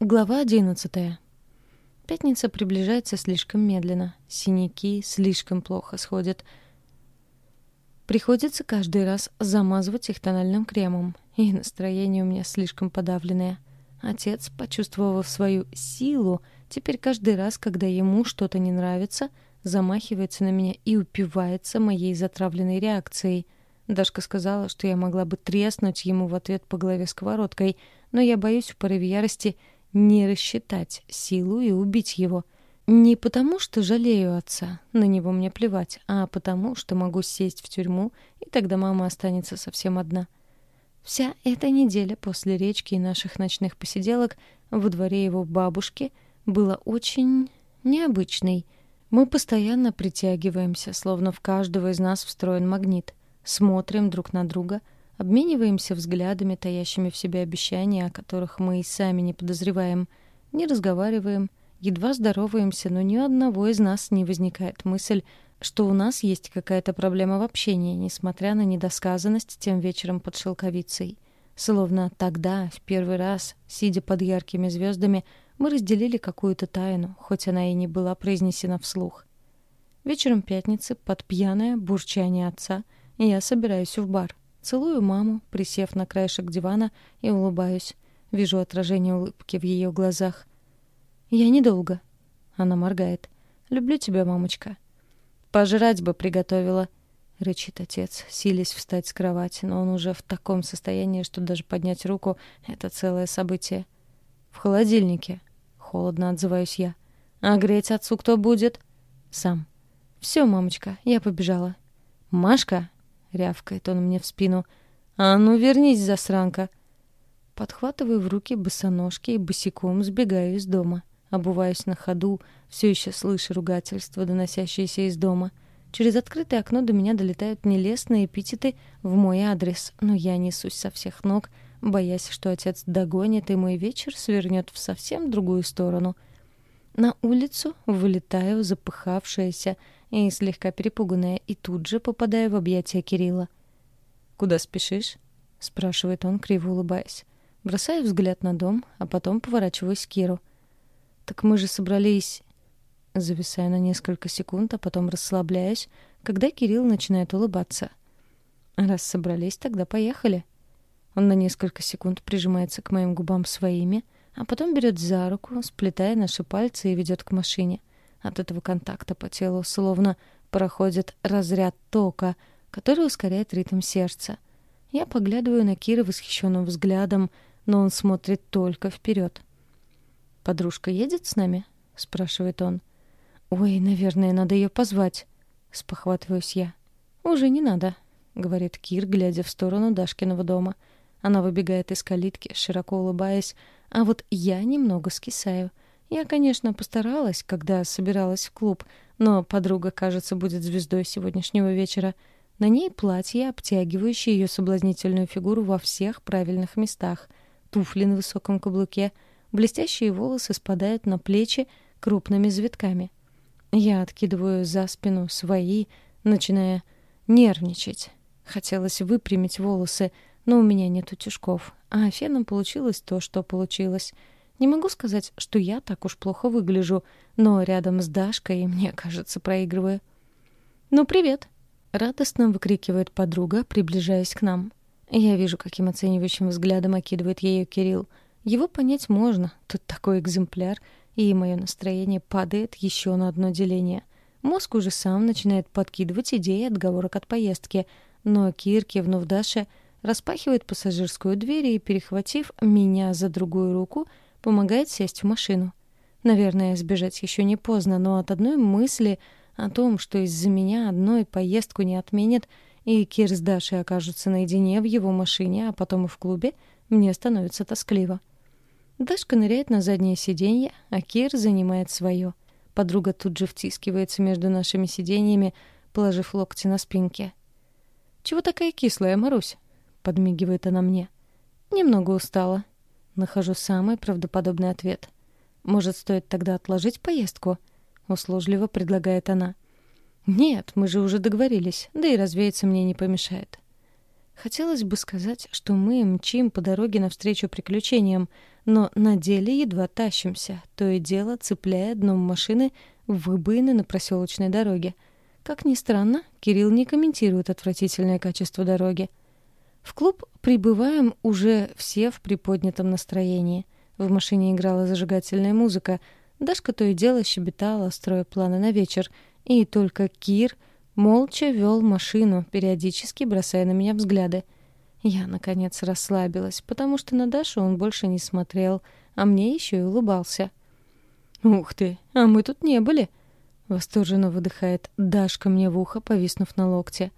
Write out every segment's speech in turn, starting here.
Глава одиннадцатая. Пятница приближается слишком медленно. Синяки слишком плохо сходят. Приходится каждый раз замазывать их тональным кремом. И настроение у меня слишком подавленное. Отец, почувствовав свою силу, теперь каждый раз, когда ему что-то не нравится, замахивается на меня и упивается моей затравленной реакцией. Дашка сказала, что я могла бы треснуть ему в ответ по голове сковородкой, но я боюсь в порыве ярости — не рассчитать силу и убить его. Не потому, что жалею отца, на него мне плевать, а потому, что могу сесть в тюрьму, и тогда мама останется совсем одна. Вся эта неделя после речки и наших ночных посиделок во дворе его бабушки была очень необычной. Мы постоянно притягиваемся, словно в каждого из нас встроен магнит. Смотрим друг на друга — Обмениваемся взглядами, таящими в себе обещания, о которых мы и сами не подозреваем. Не разговариваем, едва здороваемся, но ни у одного из нас не возникает мысль, что у нас есть какая-то проблема в общении, несмотря на недосказанность тем вечером под шелковицей. Словно тогда, в первый раз, сидя под яркими звездами, мы разделили какую-то тайну, хоть она и не была произнесена вслух. Вечером пятницы, под пьяное бурчание отца, я собираюсь в бар. Целую маму, присев на краешек дивана и улыбаюсь. Вижу отражение улыбки в ее глазах. «Я недолго». Она моргает. «Люблю тебя, мамочка». «Пожрать бы приготовила», — рычит отец, силясь встать с кровати, но он уже в таком состоянии, что даже поднять руку — это целое событие. «В холодильнике», — холодно отзываюсь я. «А греть отцу кто будет?» «Сам». «Все, мамочка, я побежала». «Машка», — рявкает он мне в спину. «А ну, вернись, засранка!» Подхватываю в руки босоножки и босиком сбегаю из дома. Обуваюсь на ходу, все еще слышу ругательства, доносящиеся из дома. Через открытое окно до меня долетают нелестные эпитеты в мой адрес, но я несусь со всех ног, боясь, что отец догонит, и мой вечер свернет в совсем другую сторону. На улицу вылетаю, запыхавшаяся, и слегка перепуганная, и тут же попадаю в объятия Кирилла. «Куда спешишь?» — спрашивает он, криво улыбаясь. Бросаю взгляд на дом, а потом поворачиваюсь к Киру. «Так мы же собрались...» Зависаю на несколько секунд, а потом расслабляюсь, когда Кирилл начинает улыбаться. «Раз собрались, тогда поехали». Он на несколько секунд прижимается к моим губам своими, а потом берет за руку, сплетая наши пальцы и ведет к машине. От этого контакта по телу словно проходит разряд тока, который ускоряет ритм сердца. Я поглядываю на Кира восхищенным взглядом, но он смотрит только вперед. «Подружка едет с нами?» — спрашивает он. «Ой, наверное, надо ее позвать», — спохватываюсь я. «Уже не надо», — говорит Кир, глядя в сторону Дашкиного дома. Она выбегает из калитки, широко улыбаясь, а вот я немного скисаю — я, конечно, постаралась, когда собиралась в клуб, но подруга, кажется, будет звездой сегодняшнего вечера. На ней платье, обтягивающее ее соблазнительную фигуру во всех правильных местах, туфли на высоком каблуке, блестящие волосы спадают на плечи крупными завитками. Я откидываю за спину свои, начиная нервничать. Хотелось выпрямить волосы, но у меня нет утюжков, а феном получилось то, что получилось — не могу сказать, что я так уж плохо выгляжу, но рядом с Дашкой, мне кажется, проигрываю. «Ну, привет!» — радостно выкрикивает подруга, приближаясь к нам. Я вижу, каким оценивающим взглядом окидывает ее Кирилл. Его понять можно, тут такой экземпляр, и мое настроение падает еще на одно деление. Мозг уже сам начинает подкидывать идеи отговорок от поездки, но Кир, кивнув Даше, распахивает пассажирскую дверь и, перехватив меня за другую руку, — помогает сесть в машину. Наверное, сбежать еще не поздно, но от одной мысли о том, что из-за меня одной поездку не отменят, и Кир с Дашей окажутся наедине в его машине, а потом и в клубе, мне становится тоскливо. Дашка ныряет на заднее сиденье, а Кир занимает свое. Подруга тут же втискивается между нашими сиденьями, положив локти на спинке. «Чего такая кислая, Марусь?» — подмигивает она мне. «Немного устала», Нахожу самый правдоподобный ответ. «Может, стоит тогда отложить поездку?» — услужливо предлагает она. «Нет, мы же уже договорились, да и развеяться мне не помешает». Хотелось бы сказать, что мы мчим по дороге навстречу приключениям, но на деле едва тащимся, то и дело цепляя дном машины выбоины на проселочной дороге. Как ни странно, Кирилл не комментирует отвратительное качество дороги. В клуб прибываем уже все в приподнятом настроении. В машине играла зажигательная музыка. Дашка то и дело щебетала, строя планы на вечер. И только Кир — молча вел машину, периодически бросая на меня взгляды. Я, наконец, расслабилась, потому что на Дашу он больше не смотрел, а мне еще и улыбался. «Ух ты, а мы тут не были!» Восторженно выдыхает Дашка мне в ухо, повиснув на локте.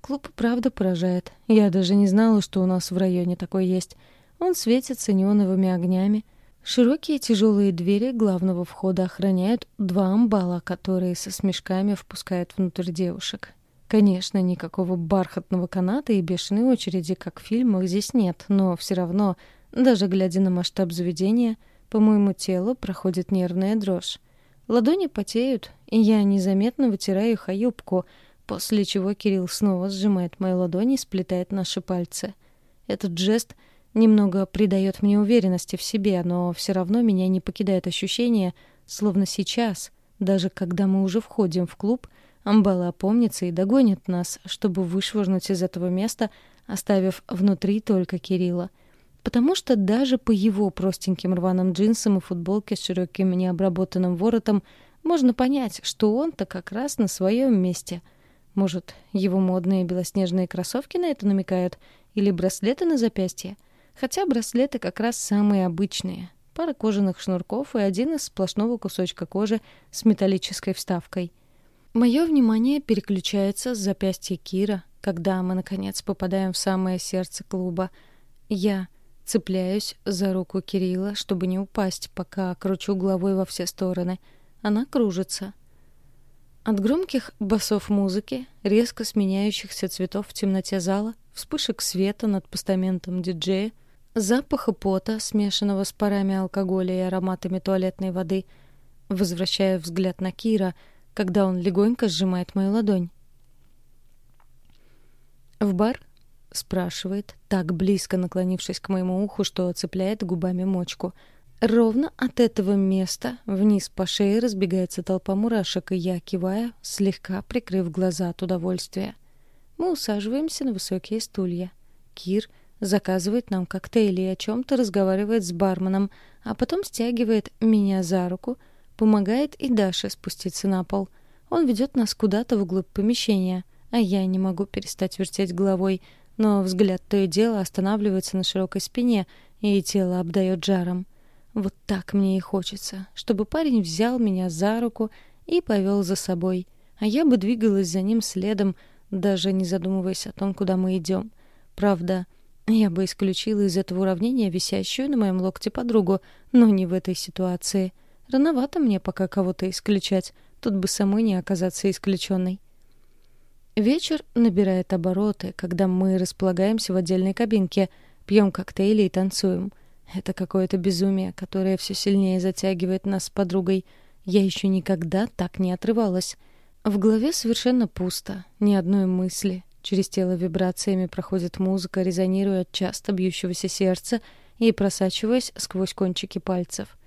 Клуб правда поражает. Я даже не знала, что у нас в районе такой есть. Он светится неоновыми огнями, Широкие тяжелые двери главного входа охраняют два амбала, которые со смешками впускают внутрь девушек. Конечно, никакого бархатного каната и бешеной очереди, как в фильмах, здесь нет, но все равно, даже глядя на масштаб заведения, по моему телу проходит нервная дрожь. Ладони потеют, и я незаметно вытираю их о юбку, после чего Кирилл снова сжимает мои ладони и сплетает наши пальцы. Этот жест — немного придает мне уверенности в себе, но все равно меня не покидает ощущение, словно сейчас, даже когда мы уже входим в клуб, Амбала опомнится и догонит нас, чтобы вышвырнуть из этого места, оставив внутри только Кирилла. Потому что даже по его простеньким рваным джинсам и футболке с широким необработанным воротом можно понять, что он-то как раз на своем месте. Может, его модные белоснежные кроссовки на это намекают? Или браслеты на запястье? — Хотя браслеты как раз самые обычные. Пара кожаных шнурков и один из сплошного кусочка кожи с металлической вставкой. Мое внимание переключается с запястья Кира, когда мы, наконец, попадаем в самое сердце клуба. Я цепляюсь за руку Кирилла, чтобы не упасть, пока кручу головой во все стороны. Она кружится. От громких басов музыки, резко сменяющихся цветов в темноте зала, вспышек света над постаментом диджея, запаха пота, смешанного с парами алкоголя и ароматами туалетной воды. Возвращаю взгляд на Кира, когда он легонько сжимает мою ладонь. «В бар?» — спрашивает, так близко наклонившись к моему уху, что цепляет губами мочку. Ровно от этого места вниз по шее разбегается толпа мурашек, и я киваю, слегка прикрыв глаза от удовольствия. Мы усаживаемся на высокие стулья. Кир — заказывает нам коктейли и о чем-то разговаривает с барменом, а потом стягивает меня за руку, помогает и Даше спуститься на пол. Он ведет нас куда-то вглубь помещения, а я не могу перестать вертеть головой, но взгляд то и дело останавливается на широкой спине, и тело обдает жаром. Вот так мне и хочется, чтобы парень взял меня за руку и повел за собой, а я бы двигалась за ним следом, даже не задумываясь о том, куда мы идем. Правда, я бы исключила из этого уравнения висящую на моем локте подругу, но не в этой ситуации. Рановато мне пока кого-то исключать, тут бы самой не оказаться исключенной. Вечер набирает обороты, когда мы располагаемся в отдельной кабинке, пьем коктейли и танцуем. Это какое-то безумие, которое все сильнее затягивает нас с подругой. Я еще никогда так не отрывалась. В голове совершенно пусто, ни одной мысли, Через тело вибрациями проходит музыка, резонируя от часто бьющегося сердца и просачиваясь сквозь кончики пальцев.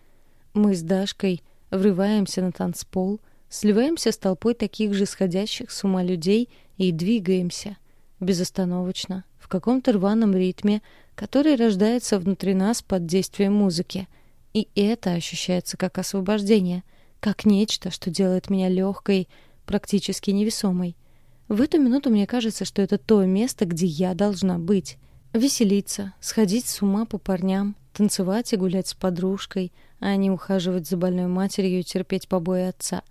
Мы с Дашкой врываемся на танцпол, сливаемся с толпой таких же сходящих с ума людей и двигаемся. Безостановочно, в каком-то рваном ритме, который рождается внутри нас под действием музыки. И это ощущается как освобождение, как нечто, что делает меня легкой, практически невесомой. В эту минуту мне кажется, что это то место, где я должна быть. Веселиться, сходить с ума по парням, танцевать и гулять с подружкой, а не ухаживать за больной матерью и терпеть побои отца.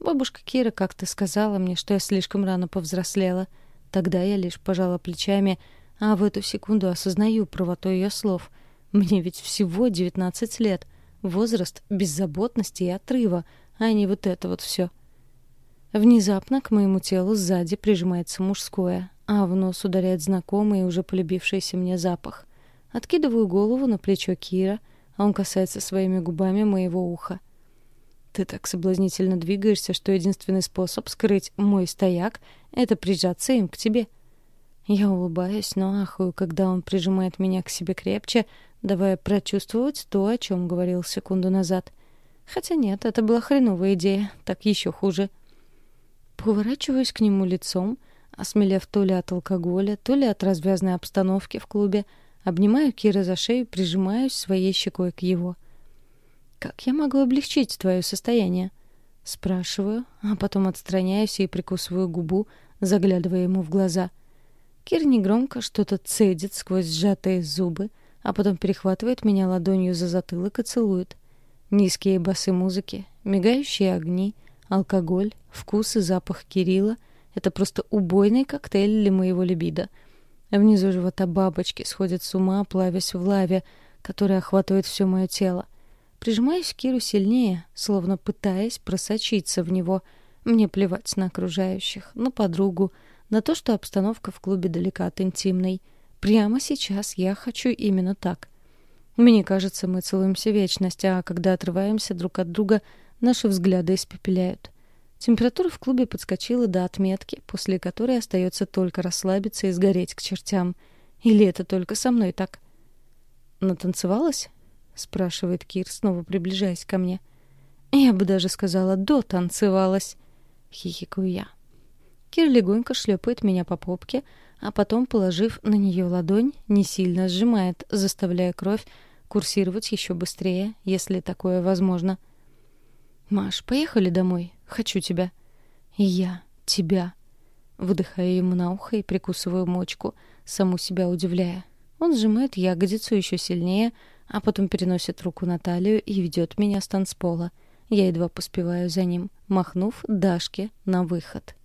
Бабушка Кира как-то сказала мне, что я слишком рано повзрослела. Тогда я лишь пожала плечами, а в эту секунду осознаю правоту ее слов. Мне ведь всего 19 лет. Возраст беззаботности и отрыва, а не вот это вот все. Внезапно к моему телу сзади прижимается мужское, а в нос ударяет знакомый и уже полюбившийся мне запах. Откидываю голову на плечо Кира, а он касается своими губами моего уха. Ты так соблазнительно двигаешься, что единственный способ скрыть мой стояк — это прижаться им к тебе. Я улыбаюсь, но ахую, когда он прижимает меня к себе крепче, давая прочувствовать то, о чем говорил секунду назад. Хотя нет, это была хреновая идея, так еще хуже. Поворачиваюсь к нему лицом, осмелев то ли от алкоголя, то ли от развязной обстановки в клубе, обнимаю Кира за шею, прижимаюсь своей щекой к его. «Как я могу облегчить твое состояние?» Спрашиваю, а потом отстраняюсь и прикусываю губу, заглядывая ему в глаза. Кир негромко что-то цедит сквозь сжатые зубы, а потом перехватывает меня ладонью за затылок и целует. Низкие басы музыки, мигающие огни, алкоголь, вкус и запах Кирилла — это просто убойный коктейль для моего либидо. Внизу живота бабочки сходят с ума, плавясь в лаве, которая охватывает все мое тело. Прижимаюсь к Киру сильнее, словно пытаясь просочиться в него. Мне плевать на окружающих, на подругу, на то, что обстановка в клубе далека от интимной. Прямо сейчас я хочу именно так. Мне кажется, мы целуемся вечность, а когда отрываемся друг от друга, наши взгляды испепеляют. Температура в клубе подскочила до отметки, после которой остается только расслабиться и сгореть к чертям. Или это только со мной так? Натанцевалась? Спрашивает Кир, снова приближаясь ко мне. Я бы даже сказала, дотанцевалась. Хихикаю я. Кир легонько шлепает меня по попке, а потом, положив на нее ладонь, не сильно сжимает, заставляя кровь курсировать еще быстрее, если такое возможно. «Маш, поехали домой. Хочу тебя». «И я. Тебя». Выдыхаю ему на ухо и прикусываю мочку, саму себя удивляя. Он сжимает ягодицу еще сильнее, а потом переносит руку на талию и ведет меня с танцпола. Я едва поспеваю за ним, махнув Дашке на выход.